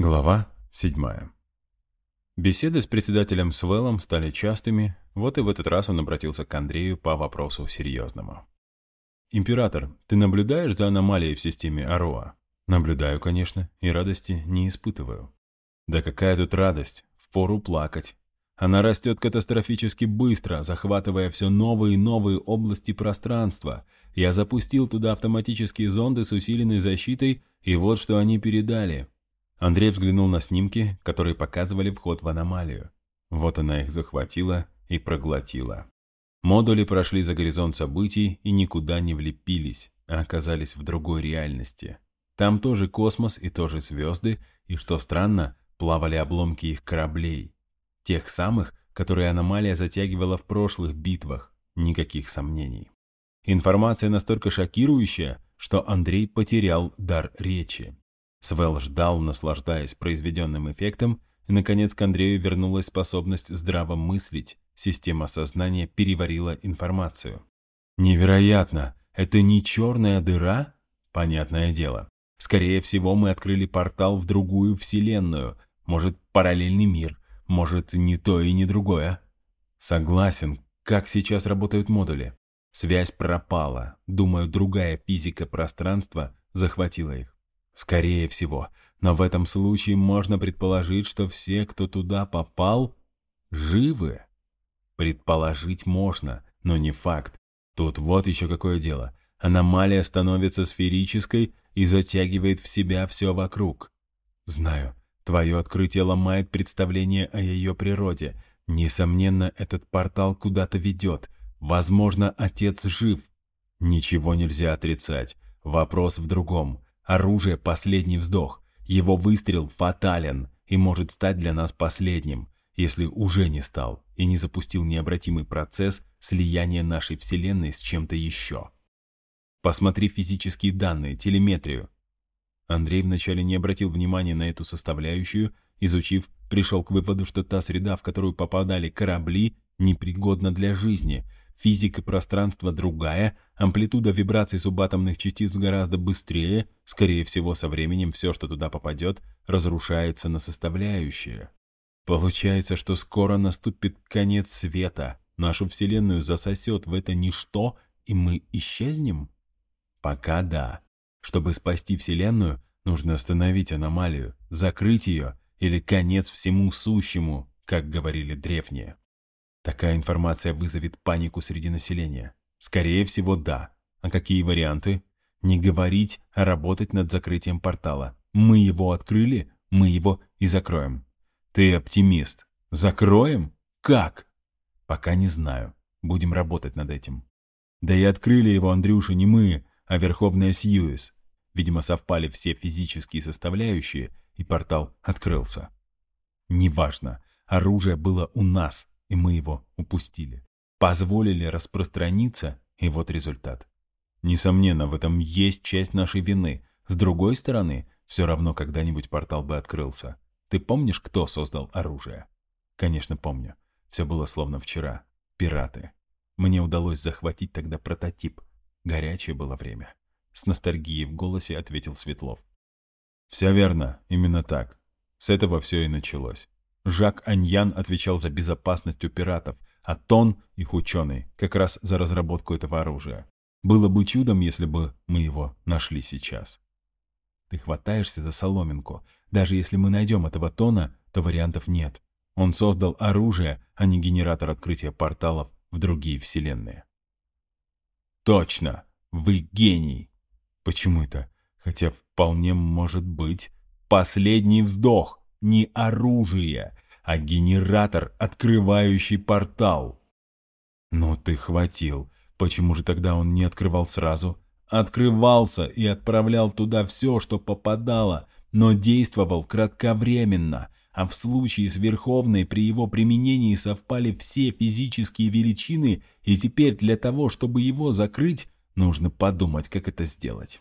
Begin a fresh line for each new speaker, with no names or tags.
Глава 7. Беседы с председателем Свеллом стали частыми, вот и в этот раз он обратился к Андрею по вопросу серьезному. «Император, ты наблюдаешь за аномалией в системе Ароа?» «Наблюдаю, конечно, и радости не испытываю». «Да какая тут радость? Впору плакать. Она растет катастрофически быстро, захватывая все новые и новые области пространства. Я запустил туда автоматические зонды с усиленной защитой, и вот что они передали». Андрей взглянул на снимки, которые показывали вход в аномалию. Вот она их захватила и проглотила. Модули прошли за горизонт событий и никуда не влепились, а оказались в другой реальности. Там тоже космос и тоже звезды, и, что странно, плавали обломки их кораблей. Тех самых, которые аномалия затягивала в прошлых битвах, никаких сомнений. Информация настолько шокирующая, что Андрей потерял дар речи. Свел ждал, наслаждаясь произведенным эффектом, и, наконец, к Андрею вернулась способность здраво мыслить, система сознания переварила информацию. «Невероятно! Это не черная дыра?» «Понятное дело. Скорее всего, мы открыли портал в другую вселенную, может, параллельный мир, может, не то и не другое». «Согласен. Как сейчас работают модули?» Связь пропала. Думаю, другая физика пространства захватила их. Скорее всего. Но в этом случае можно предположить, что все, кто туда попал, живы. Предположить можно, но не факт. Тут вот еще какое дело. Аномалия становится сферической и затягивает в себя все вокруг. Знаю, твое открытие ломает представление о ее природе. Несомненно, этот портал куда-то ведет. Возможно, отец жив. Ничего нельзя отрицать. Вопрос в другом. Оружие – последний вздох. Его выстрел фатален и может стать для нас последним, если уже не стал и не запустил необратимый процесс слияния нашей Вселенной с чем-то еще. Посмотри физические данные, телеметрию. Андрей вначале не обратил внимания на эту составляющую, изучив, пришел к выводу, что та среда, в которую попадали корабли, непригодна для жизни – Физика пространства другая, амплитуда вибраций субатомных частиц гораздо быстрее, скорее всего, со временем все, что туда попадет, разрушается на составляющие. Получается, что скоро наступит конец света, нашу Вселенную засосет в это ничто, и мы исчезнем? Пока да. Чтобы спасти Вселенную, нужно остановить аномалию, закрыть ее или конец всему сущему, как говорили древние. Такая информация вызовет панику среди населения. Скорее всего, да. А какие варианты? Не говорить, а работать над закрытием портала. Мы его открыли, мы его и закроем. Ты оптимист. Закроем? Как? Пока не знаю. Будем работать над этим. Да и открыли его, Андрюша, не мы, а Верховная Сьюис. Видимо, совпали все физические составляющие, и портал открылся. Неважно, оружие было у нас, и мы его упустили. Позволили распространиться, и вот результат. Несомненно, в этом есть часть нашей вины. С другой стороны, все равно когда-нибудь портал бы открылся. Ты помнишь, кто создал оружие? Конечно, помню. Все было словно вчера. Пираты. Мне удалось захватить тогда прототип. Горячее было время. С ностальгией в голосе ответил Светлов. Все верно, именно так. С этого все и началось. Жак Аньян отвечал за безопасность у пиратов, а Тон, их ученый, как раз за разработку этого оружия. Было бы чудом, если бы мы его нашли сейчас. Ты хватаешься за соломинку. Даже если мы найдем этого Тона, то вариантов нет. Он создал оружие, а не генератор открытия порталов в другие вселенные. Точно! Вы гений! Почему это? Хотя вполне может быть. Последний вздох! Не оружие, а генератор, открывающий портал. Ну ты хватил. Почему же тогда он не открывал сразу? Открывался и отправлял туда все, что попадало, но действовал кратковременно, а в случае с Верховной при его применении совпали все физические величины, и теперь для того, чтобы его закрыть, нужно подумать, как это сделать.